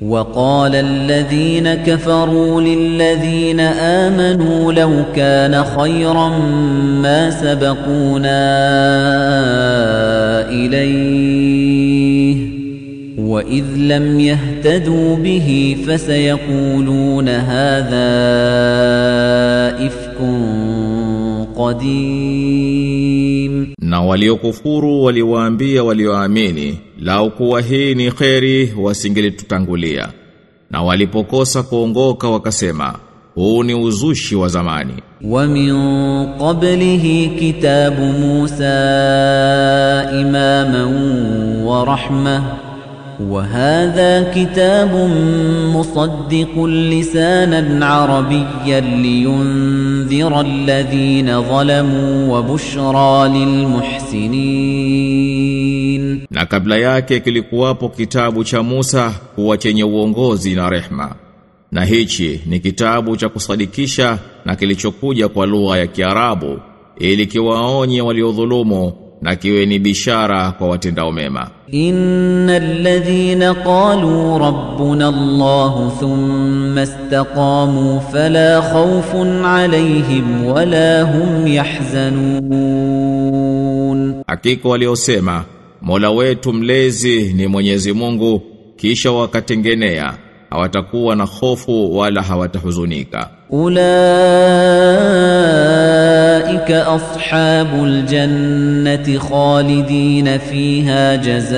وقال الذين كفروا للذين آمنوا لو كان خيرا ما سبقونا إليه وإذ لم يهتدوا به فسيقولون هذا إفك qadim. Na waliokufuru waliwaambia walioamini lau kuwa hii ni kheri wasingelitutangulia. Na walipokosa kuongoka wakasema huu ni uzushi wa zamani. Wa min qablihi kitabu Musa imaman wa rahmah وهذا كتاب مصدق لسانا عربيا لينذر الذين ظلموا وبشرى للمحسنين Na kabla yake kilikuwapo kitabu cha Musa kuwa chenye uongozi na rehma. Na hichi ni kitabu cha kusadikisha na kilichokuja kwa lugha ya Kiarabu ili kiwaonye waliodhulumu na kiwe ni bishara kwa watendao mema. Innal ladhina qalu rabbuna Allah thumma istaqamu fala khawfun alayhim wala hum yahzanun, hakika waliosema Mola wetu mlezi ni Mwenyezi Mungu kisha wakatengenea hawatakuwa na hofu wala hawatahuzunika. أولئك أصحاب الجنة خالدين فيها جزاء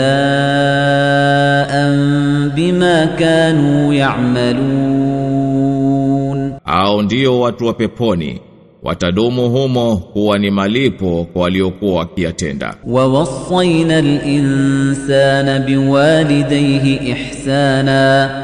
بما كانوا يعملون. Hao ndio watu wa peponi. Watadumu humo kuwa ni malipo kwa waliokuwa wakiyatenda. ووصينا الإنسان بوالديه إحسانا.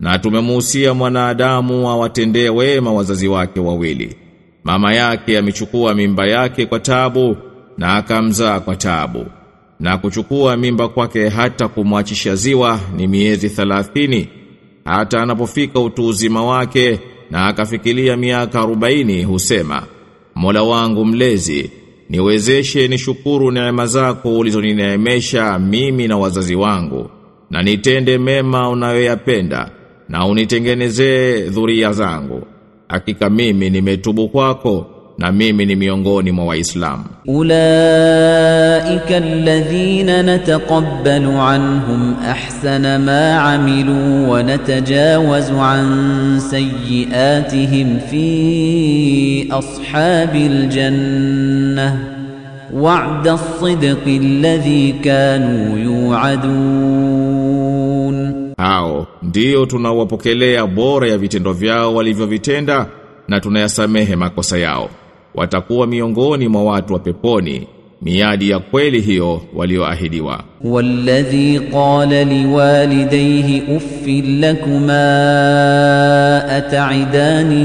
Na tumemuhusia mwanadamu awatendee wema wazazi wake wawili. Mama yake amechukua mimba yake kwa tabu na akamzaa kwa tabu. Na kuchukua mimba kwake hata kumwachisha ziwa ni miezi thelathini hata anapofika utu uzima wake na akafikilia miaka arobaini husema Mola wangu mlezi niwezeshe nishukuru neema zako ulizonineemesha mimi na wazazi wangu na nitende mema unayoyapenda na unitengenezee dhuria zangu hakika mimi nimetubu kwako na mimi ni miongoni mwa waislamu أولئك الذين نتقبل عنهم أحسن ما عملوا ونتجاوز عن سيئاتهم في أصحاب الجنة وعد الصدق الذي كانوا يوعدون hao ndiyo tunawapokelea bora ya vitendo vyao walivyovitenda na tunayasamehe makosa yao. Watakuwa miongoni mwa watu wa peponi miadi ya kweli hiyo walioahidiwa. Walladhi qala liwalidayhi uffil lakuma ata'idani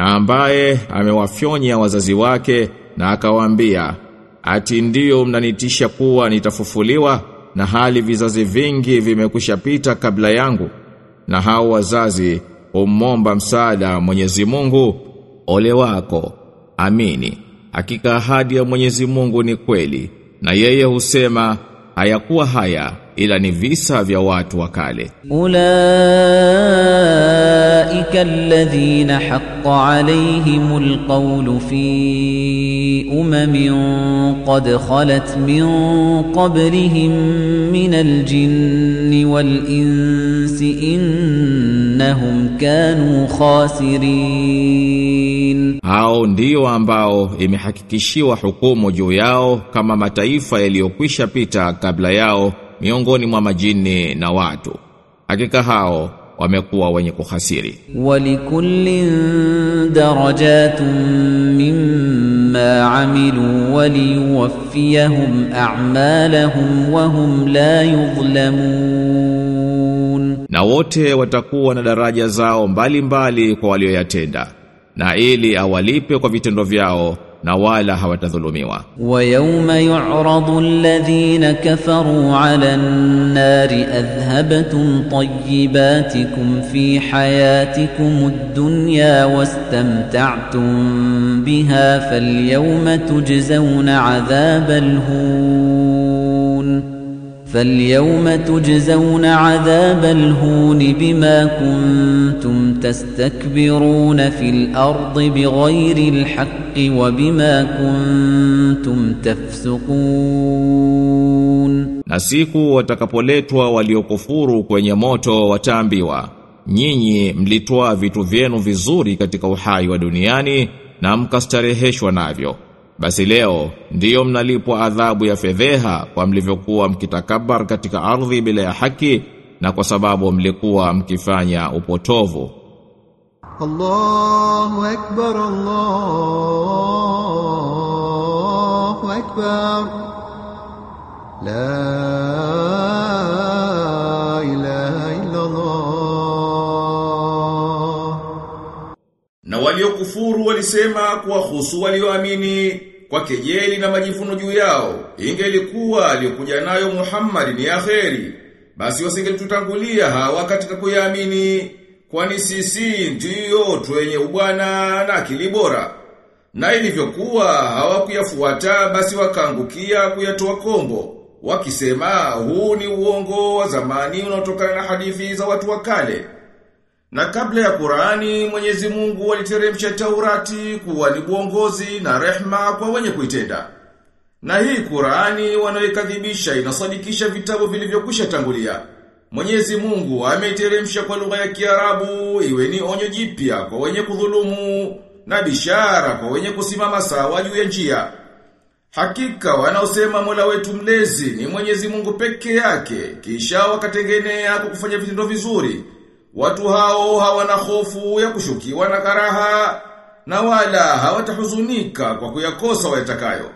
Na ambaye amewafyonya wazazi wake na akawaambia ati ndiyo mnanitisha kuwa nitafufuliwa na hali vizazi vingi vimekushapita kabla yangu. Na hao wazazi umomba msaada Mwenyezi Mungu ole wako. Amini hakika ahadi ya Mwenyezi Mungu ni kweli na yeye husema hayakuwa haya ila ni visa vya watu wa kale. Ulaika alladhina haqqa alayhimul qawlu fi umamin qad khalat min qablihim min aljinni wal insi innahum kanu khasirin, hao ndio ambao imehakikishiwa hukumu juu yao kama mataifa yaliyokwisha pita kabla yao miongoni mwa majini na watu. Hakika hao wamekuwa wenye kuhasiri. Walikullin darajatun mimma amilu waliwaffiyahum a'malahum wa hum la yudhlamun na wote watakuwa na daraja zao mbalimbali mbali kwa walioyatenda. Na ili awalipe kwa vitendo vyao na wala hawatadhulumiwa ويوم يعرض الذين كفروا على النار أذهبتم طيباتكم في حياتكم الدنيا واستمتعتم بها فاليوم تجزون عذاب الهون فاليوم تجزون عذاب الهون بما كنتم تستكبرون في الأرض بغير الحق وبما كنتم تفسقون na siku watakapoletwa waliokufuru kwenye moto wataambiwa nyinyi mlitoa vitu vyenu vizuri katika uhai wa duniani na mkastareheshwa navyo basi leo ndiyo mnalipwa adhabu ya fedheha kwa mlivyokuwa mkitakabar katika ardhi bila ya haki na kwa sababu mlikuwa mkifanya upotovu. Allahu akbar Allahu akbar. La ilaha illa Allah Na waliokufuru walisema kuwahusu walioamini kwa kejeli na majivuno juu yao. Ingelikuwa aliyokuja nayo Muhammad ni akheri. Basi wasingetutangulia hawa katika kuyaamini kwani sisi ndiyo twenye ubwana na akili bora. Na ilivyokuwa hawakuyafuata basi wakaangukia kuyatoa kombo. Wakisema huu ni uongo wa zamani unaotokana na hadithi za watu wa kale. Na kabla ya Qurani Mwenyezi Mungu aliteremsha Taurati kuwa ni uongozi na rehma kwa wenye kuitenda. Na hii Qurani wanaoikadhibisha inasadikisha vitabu vilivyokwisha tangulia. Mwenyezi Mungu ameiteremsha kwa lugha ya Kiarabu iwe ni onyo jipya kwa wenye kudhulumu na bishara kwa wenye kusimama sawa juu ya njia. Hakika wanaosema Mola wetu mlezi ni Mwenyezi Mungu peke yake, kisha wakatengenea kufanya vitendo vizuri. Watu hao hawana hofu ya kushukiwa na karaha na wala hawatahuzunika kwa kuyakosa wayatakayo.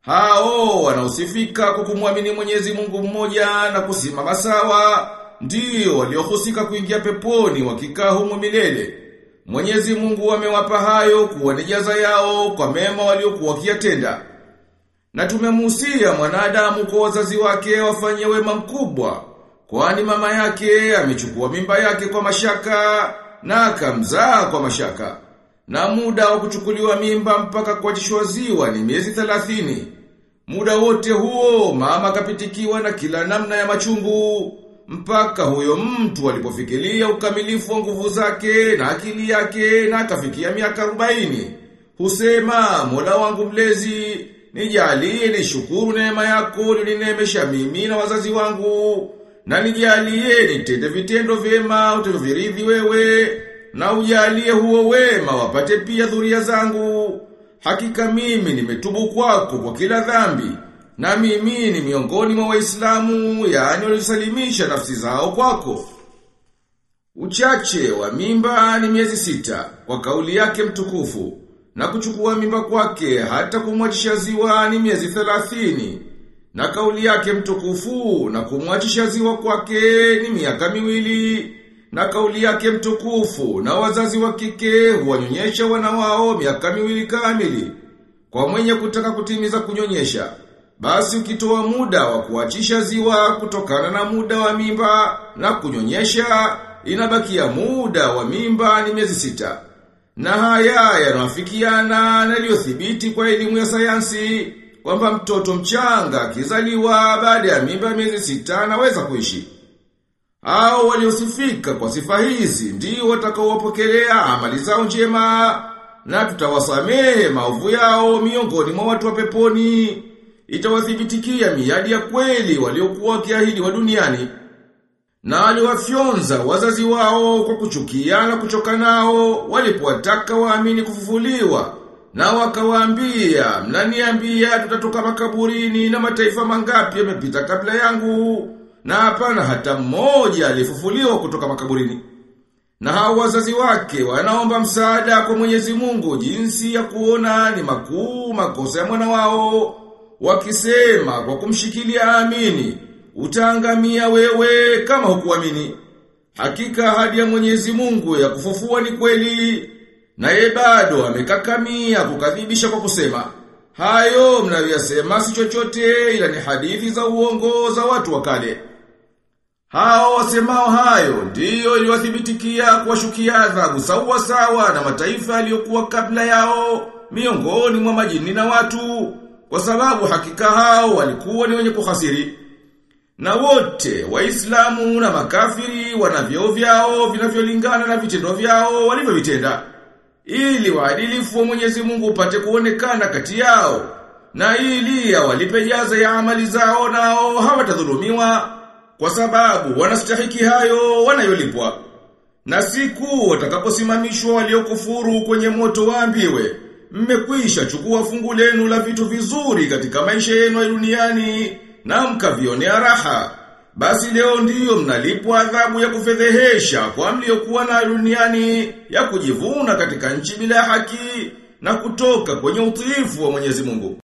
Hao wanaosifika kwa kumwamini Mwenyezi Mungu mmoja na kusimama sawa ndio waliohusika kuingia peponi wakikaa humo milele. Mwenyezi Mungu amewapa hayo kuwa ni jaza yao kwa mema waliokuwa wakiyatenda. Na tumemuhusia mwanadamu kwa wazazi wake wafanye wema mkubwa, kwani mama yake amechukua mimba yake kwa mashaka na akamzaa kwa mashaka. Na muda wa kuchukuliwa mimba mpaka kuachishwa ziwa ni miezi 30. Muda wote huo mama akapitikiwa na kila namna ya machungu mpaka huyo mtu alipofikiria ukamilifu wa nguvu zake na akili yake na akafikia miaka 40. Husema Mola wangu mlezi nijalie nishukuru neema yako ulinineemesha mimi na wazazi wangu na nijalie nitende vitendo vyema utavyoviridhi wewe na ujalie huo wema wapate pia dhuria zangu. Hakika mimi nimetubu kwako kwa kila dhambi na mimi ni miongoni mwa waislamu yaani walisalimisha nafsi zao kwako. Uchache wa mimba ni miezi sita kwa kauli yake mtukufu na kuchukua mimba kwake hata kumwachisha ziwa ni miezi thelathini na kauli yake mtukufu na kumwachisha ziwa kwake ni miaka miwili. Na kauli yake mtukufu na wazazi wa kike huwanyonyesha wana wao miaka miwili kamili. Kwa mwenye kutaka kutimiza kunyonyesha basi ukitoa muda wa kuachisha ziwa kutokana na muda wa mimba na kunyonyesha inabakia muda wa mimba ni miezi sita. Na haya yanawafikiana na yaliyothibiti kwa elimu ya sayansi kwamba mtoto mchanga akizaliwa baada ya mimba miezi sita anaweza kuishi. Hao waliosifika kwa sifa hizi ndio watakaowapokelea amali zao njema na tutawasamehe maovu yao miongoni mwa watu wa peponi. Itawathibitikia miadi ya kweli waliokuwa wakiahidi wa duniani. Na aliwafyonza wazazi wao kwa kuchukia na kuchoka nao walipowataka waamini kufufuliwa. Na wakawaambia, mnaniambia tutatoka makaburini na mataifa mangapi yamepita kabla yangu na hapana hata mmoja alifufuliwa kutoka makaburini. Na hao wazazi wake wanaomba msaada kwa Mwenyezi Mungu jinsi ya kuona ni makuu makosa ya mwana wao wakisema kwa kumshikilia amini utaangamia wewe kama hukuamini. Hakika ahadi ya Mwenyezi Mungu ya kufufua ni kweli. Naye bado amekakamia kukadhibisha kwa kusema hayo mnayoyasema si chochote ila ni hadithi za uongo za watu wa kale. Hao wasemao hayo ndiyo iliwathibitikia kuwashukia adhabu sawa sawa na mataifa yaliyokuwa kabla yao miongoni mwa majini na watu kwa sababu hakika hao walikuwa ni wenye kuhasiri. Na wote waislamu na makafiri wana vyeo vyao vinavyolingana na vitendo vyao walivyovitenda ili waadilifu wa Mwenyezi Mungu upate kuonekana kati yao na ili awalipe jaza ya amali zao nao hawatadhulumiwa kwa sababu wanastahiki hayo wanayolipwa. Na siku watakaposimamishwa waliokufuru kwenye moto waambiwe, mmekwisha chukua fungu lenu la vitu vizuri katika maisha yenu ya duniani na mkavionea raha. Basi leo ndiyo mnalipwa adhabu ya kufedhehesha kwa mliokuwa na duniani ya kujivuna katika nchi bila haki na kutoka kwenye utiifu wa Mwenyezi Mungu.